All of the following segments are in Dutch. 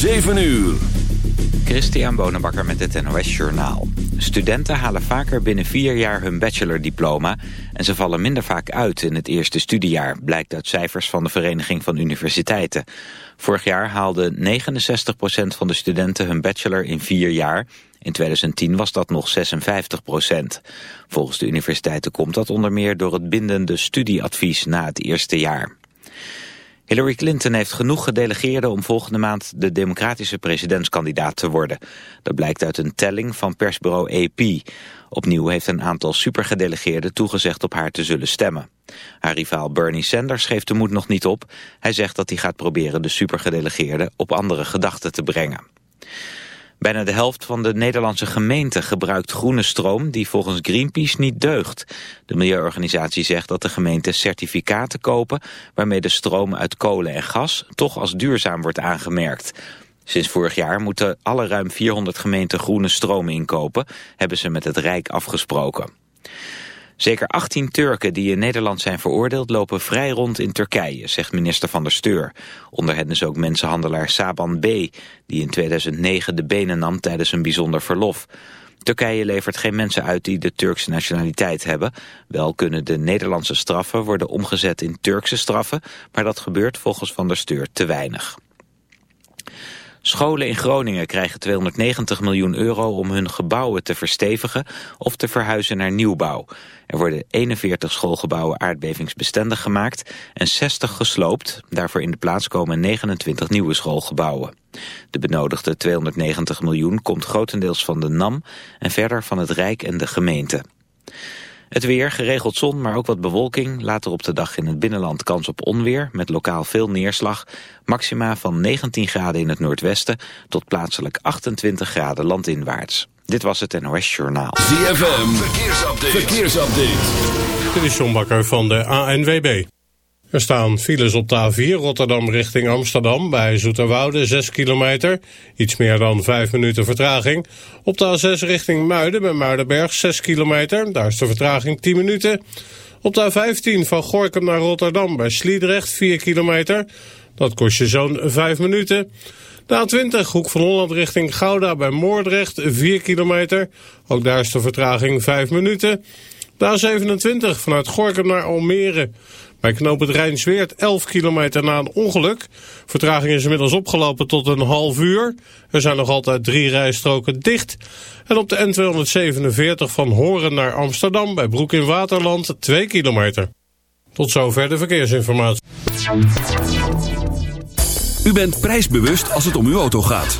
7 uur. Christian Bonenbakker met het NOS Journaal. Studenten halen vaker binnen vier jaar hun bachelordiploma... en ze vallen minder vaak uit in het eerste studiejaar... blijkt uit cijfers van de Vereniging van Universiteiten. Vorig jaar haalde 69% van de studenten hun bachelor in vier jaar... In 2010 was dat nog 56 procent. Volgens de universiteiten komt dat onder meer door het bindende studieadvies na het eerste jaar. Hillary Clinton heeft genoeg gedelegeerden om volgende maand de democratische presidentskandidaat te worden. Dat blijkt uit een telling van persbureau AP. Opnieuw heeft een aantal supergedelegeerden toegezegd op haar te zullen stemmen. Haar rivaal Bernie Sanders geeft de moed nog niet op. Hij zegt dat hij gaat proberen de supergedelegeerden op andere gedachten te brengen. Bijna de helft van de Nederlandse gemeenten gebruikt groene stroom die volgens Greenpeace niet deugt. De milieuorganisatie zegt dat de gemeenten certificaten kopen waarmee de stroom uit kolen en gas toch als duurzaam wordt aangemerkt. Sinds vorig jaar moeten alle ruim 400 gemeenten groene stroom inkopen, hebben ze met het Rijk afgesproken. Zeker 18 Turken die in Nederland zijn veroordeeld lopen vrij rond in Turkije, zegt minister van der Steur. Onder hen is ook mensenhandelaar Saban B., die in 2009 de benen nam tijdens een bijzonder verlof. Turkije levert geen mensen uit die de Turkse nationaliteit hebben. Wel kunnen de Nederlandse straffen worden omgezet in Turkse straffen, maar dat gebeurt volgens van der Steur te weinig. Scholen in Groningen krijgen 290 miljoen euro om hun gebouwen te verstevigen of te verhuizen naar nieuwbouw. Er worden 41 schoolgebouwen aardbevingsbestendig gemaakt en 60 gesloopt. Daarvoor in de plaats komen 29 nieuwe schoolgebouwen. De benodigde 290 miljoen komt grotendeels van de NAM en verder van het Rijk en de gemeente. Het weer, geregeld zon, maar ook wat bewolking. Later op de dag in het binnenland kans op onweer... met lokaal veel neerslag. Maxima van 19 graden in het noordwesten... tot plaatselijk 28 graden landinwaarts. Dit was het NOS Journaal. ZFM, verkeersupdate. verkeersupdate. Dit is John Bakker van de ANWB. Er staan files op de A4 Rotterdam richting Amsterdam bij Zoeterwoude 6 kilometer. Iets meer dan 5 minuten vertraging. Op de A6 richting Muiden bij Muidenberg 6 kilometer. Daar is de vertraging 10 minuten. Op de A15 van Gorkum naar Rotterdam bij Sliedrecht 4 kilometer. Dat kost je zo'n 5 minuten. De A20 Hoek van Holland richting Gouda bij Moordrecht 4 kilometer. Ook daar is de vertraging 5 minuten. De A27 vanuit Gorkum naar Almere bij knoop het Rijnsweert 11 kilometer na een ongeluk. Vertraging is inmiddels opgelopen tot een half uur. Er zijn nog altijd drie rijstroken dicht. En op de N247 van Horen naar Amsterdam bij Broek in Waterland 2 kilometer. Tot zover de verkeersinformatie. U bent prijsbewust als het om uw auto gaat.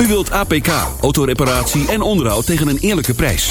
U wilt APK, autoreparatie en onderhoud tegen een eerlijke prijs.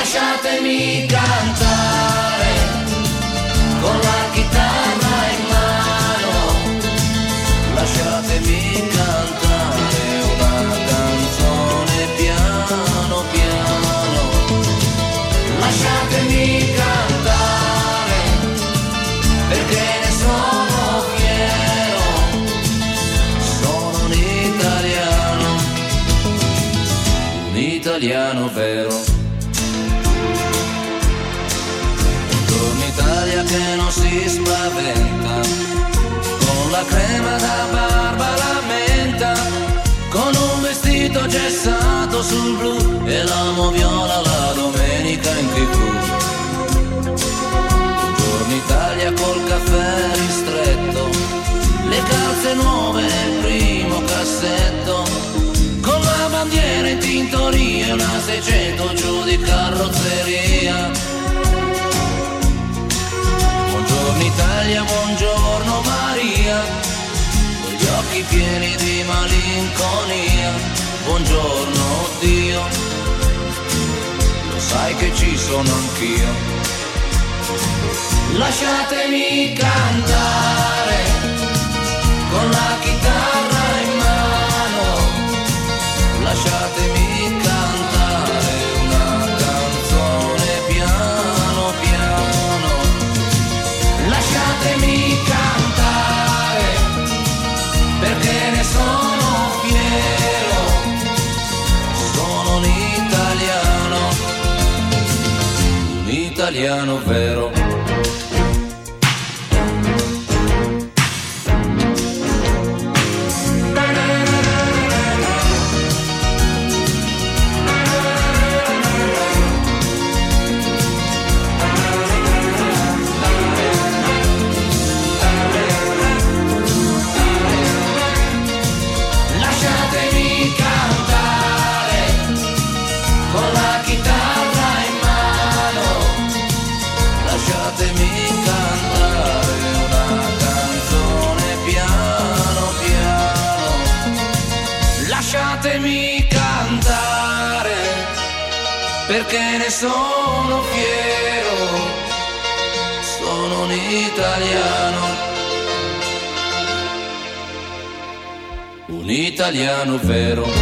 lasciatemi cantare. sul blu e l'amo viola la domenica in tv. Buongiorno Italia col caffè ristretto, le calze nuove nel primo cassetto, con la bandiera in tintoria, e una 600 giù di carrozzeria. Buongiorno Italia, buongiorno Maria, con gli occhi pieni di malinconia buongiorno Dio, lo sai che ci sono anch'io. Lasciatemi cantare con la chitarra in mano, lasciatemi italiano vero. piano vero.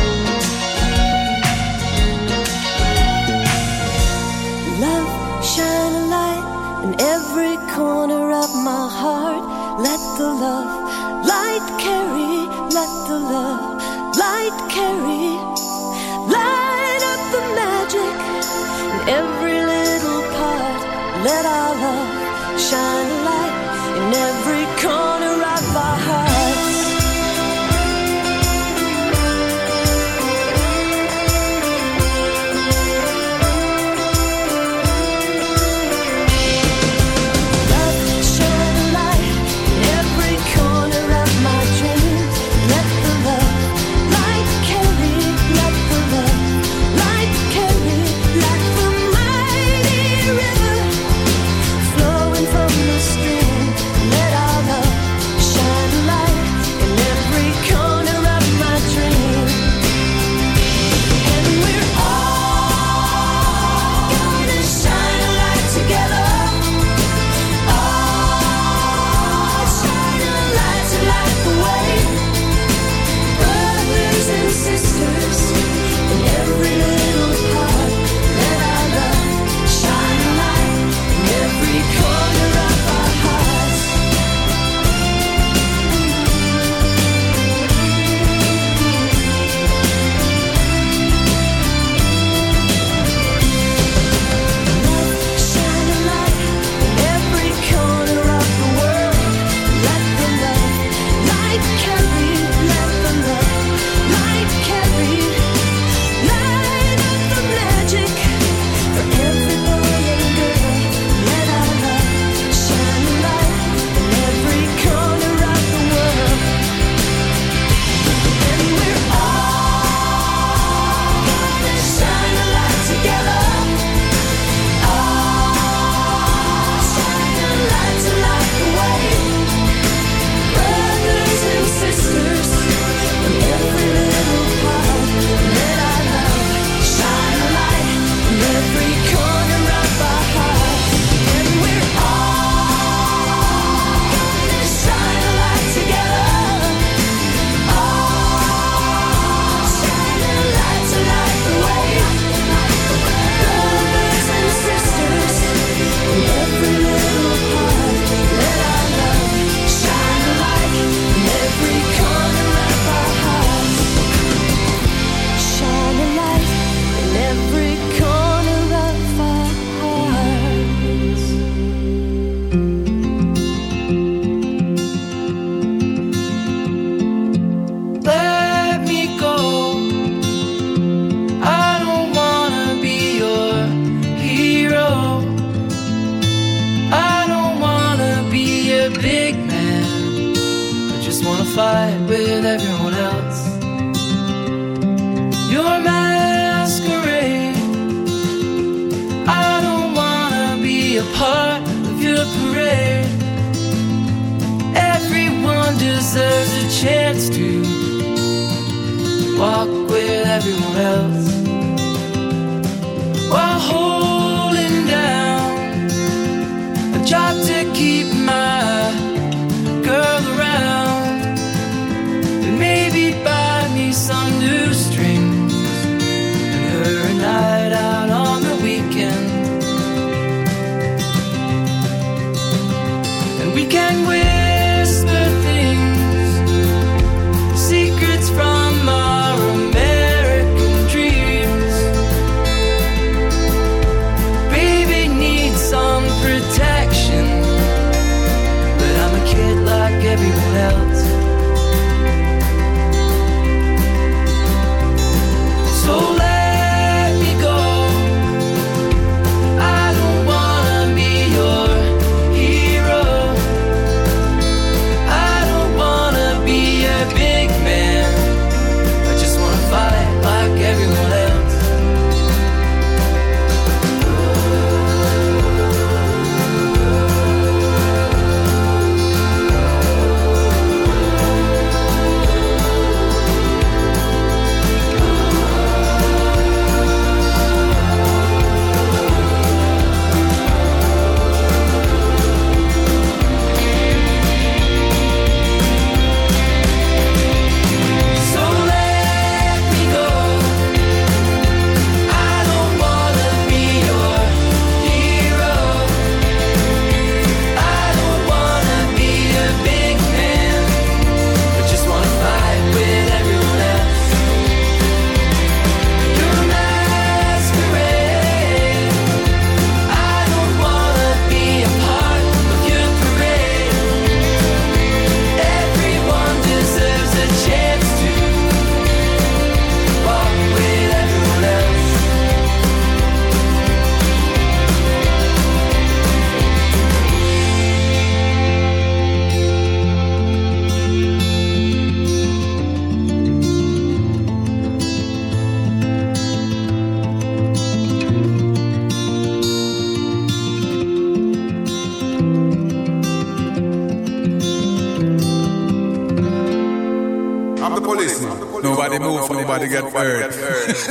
Get hurt.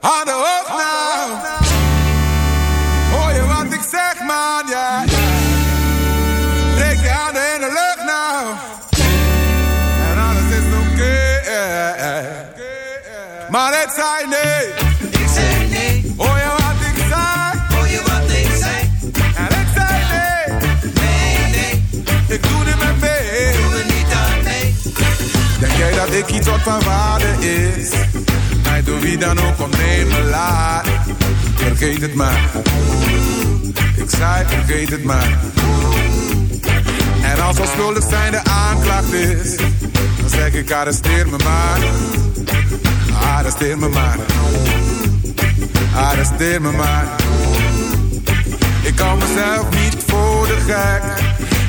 Op nou. Hoor je wat ik zeg, man, ja. Steek je handen in de lucht nou. En alles is oké. Maar het zei nee. Ik zeg nee, Hoor je wat ik zei? hoor je wat ik zeg? En ik zei nee. Nee, nee, Ik doe niet meer mee. Jij dat ik iets wat van waarde is? Mij door wie dan ook ontnemen laat. Vergeet het maar. Ik zei vergeet het maar. En als al schuldig zijn de aanklacht is, dan zeg ik arresteer me maar. Arresteer me maar. Arresteer me maar. Ik hou mezelf niet voor de gek.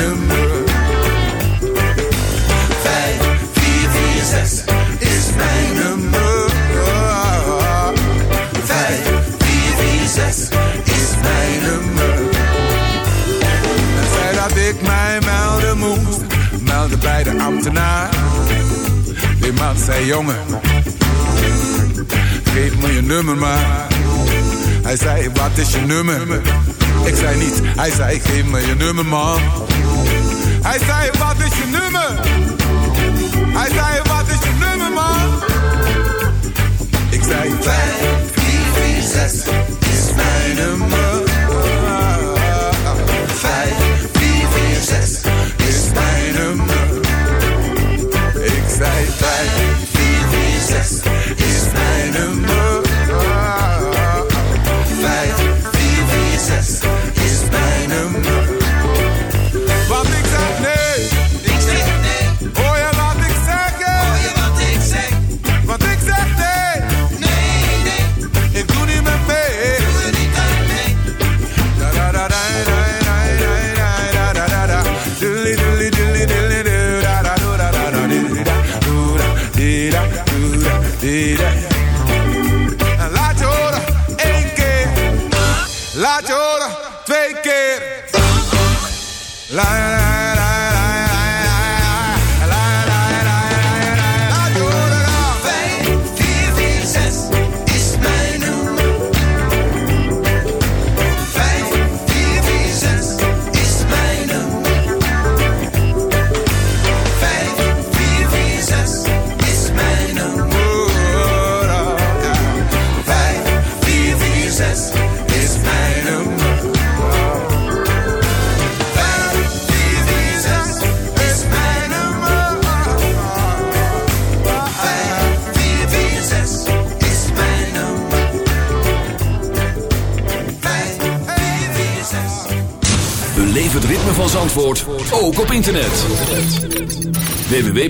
nummer. Vijf, vier, vier, zes is mijn nummer. Vijf, vier, vier, zes is mijn nummer. En zei dat ik mij melden moest, meldde bij de ambtenaar. Die man zei jongen, geef me je nummer maar. Hij zei wat is je nummer? Ik zei niet, hij zei geef me je nummer man. Hij zei wat is je nummer? Hij zei wat is je nummer man? Ik zei 5446 is mijn nummer. 5446 is mijn nummer.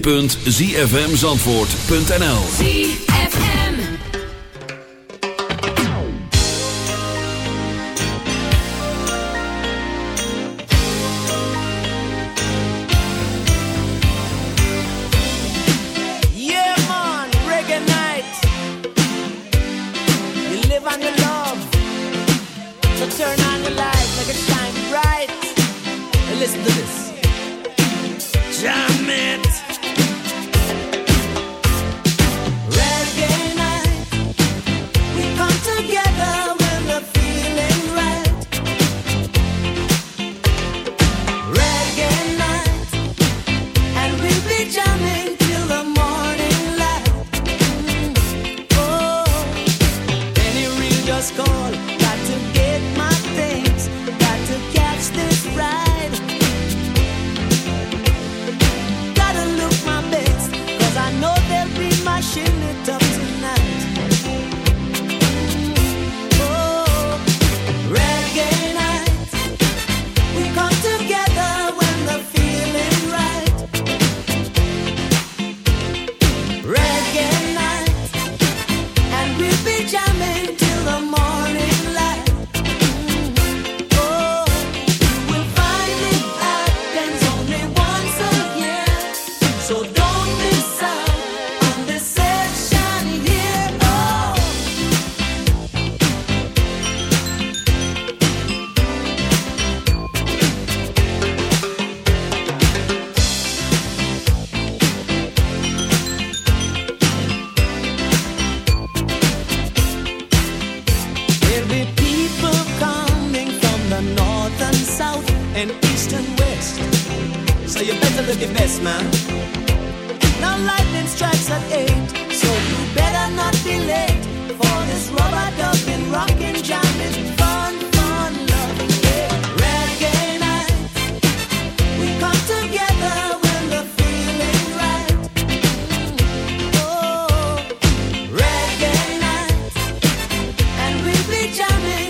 www.zfmzandvoort.nl coming.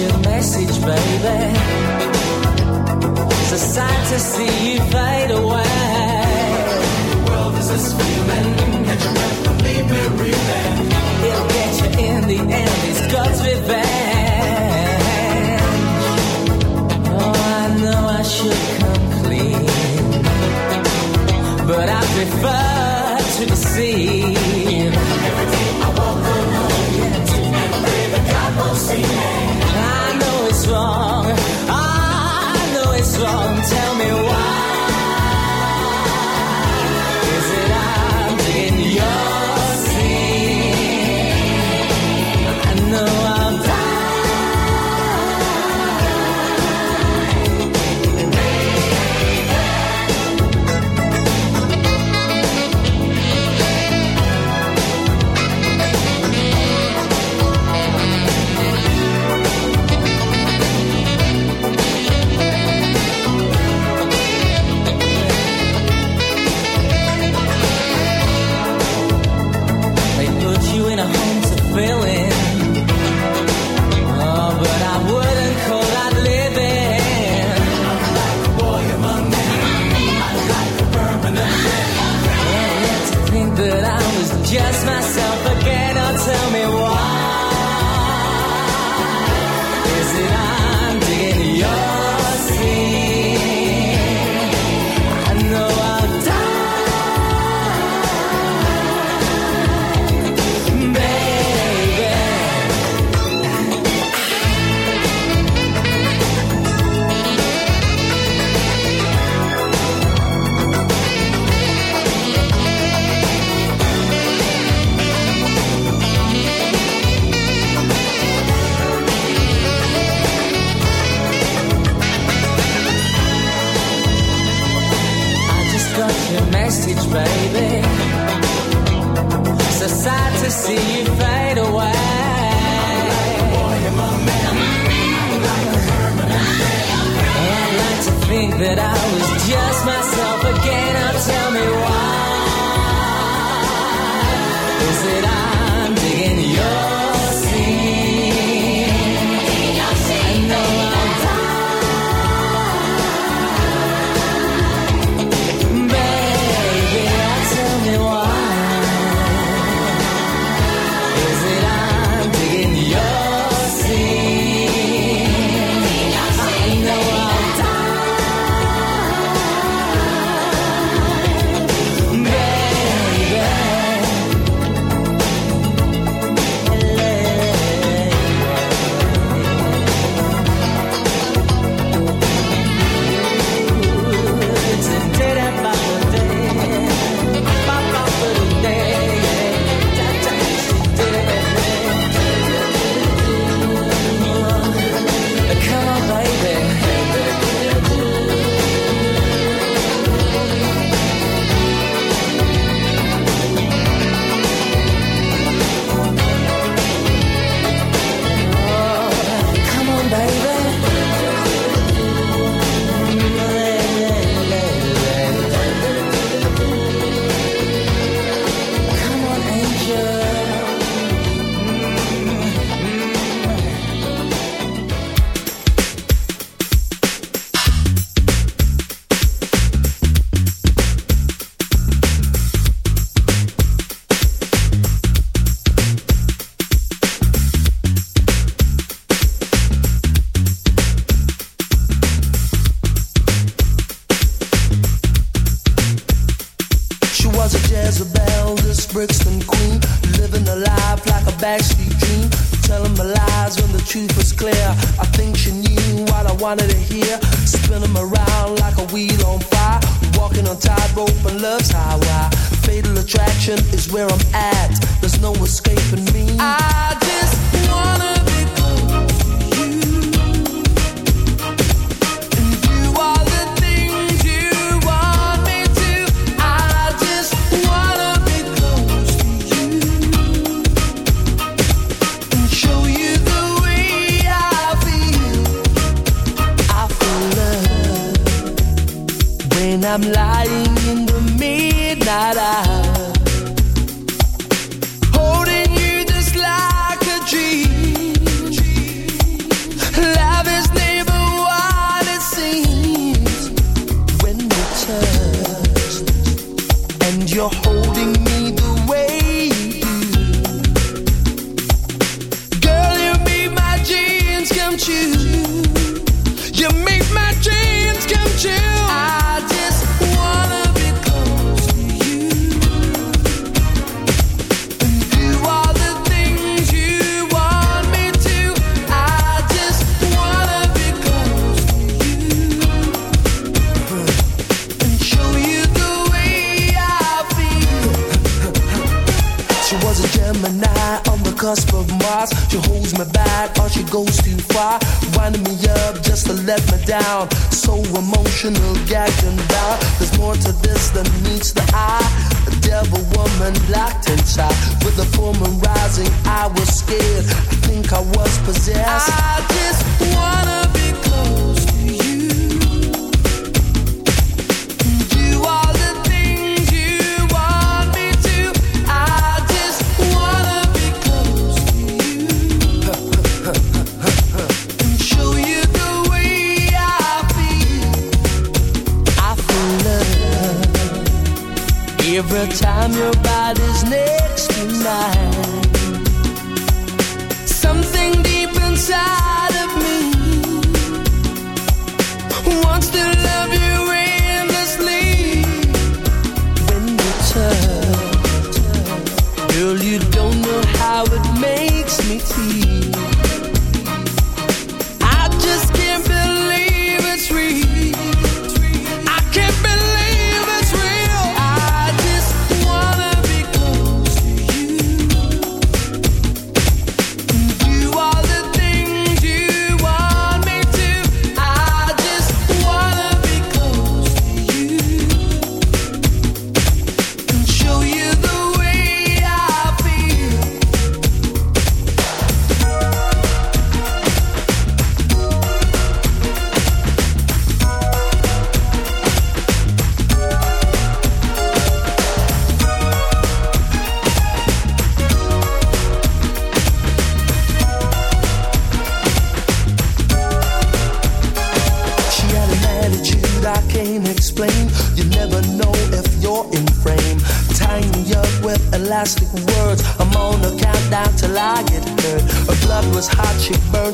your message, baby. It's a sight to see you fade away. down. So emotional, gagging down. There's more to this than meets the eye. A devil woman locked inside with a full moon rising. I was scared.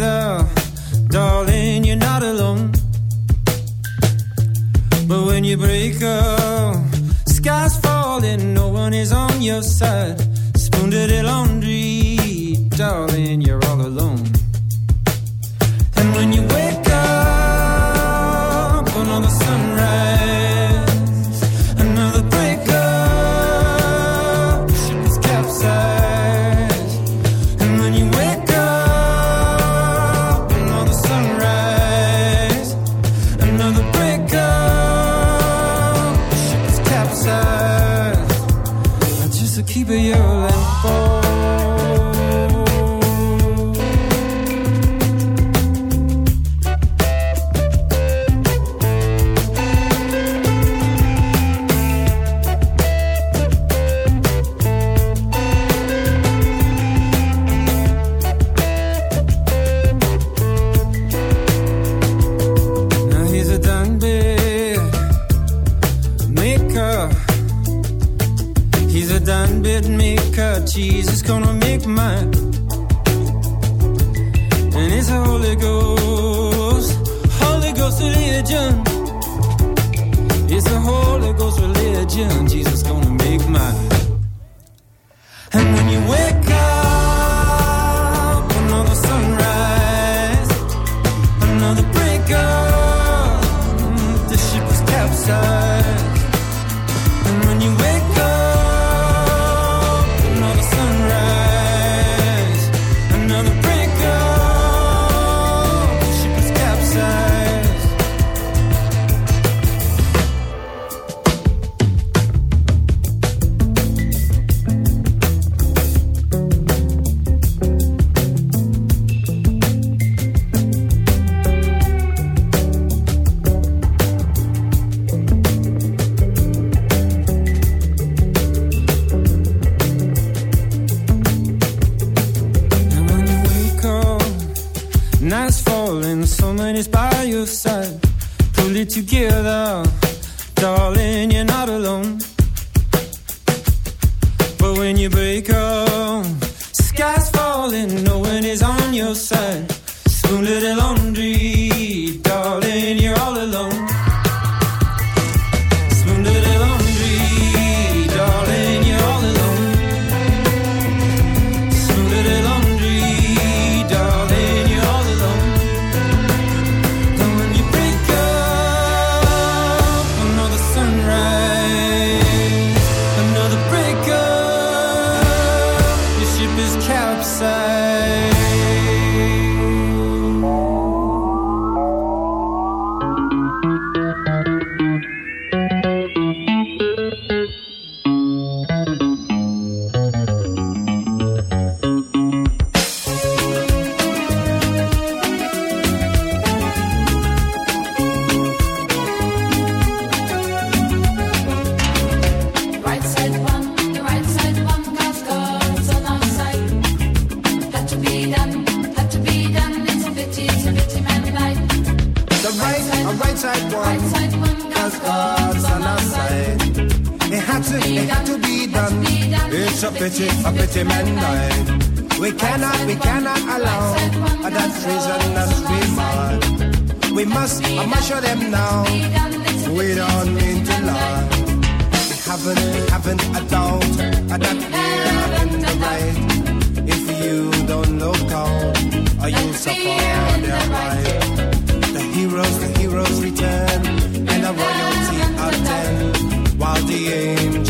together, darling, you're not alone. But when you break up, sky's falling, no one is on your side. Spoon to the laundry, darling, you're all alone. And when you wake poison that we find. We must measure them now. We don't mean to lie. We haven't, we haven't a doubt that we are in the right. If you don't look out, or you suffer their right. The heroes, the heroes return, and the royalty attend, while the angels.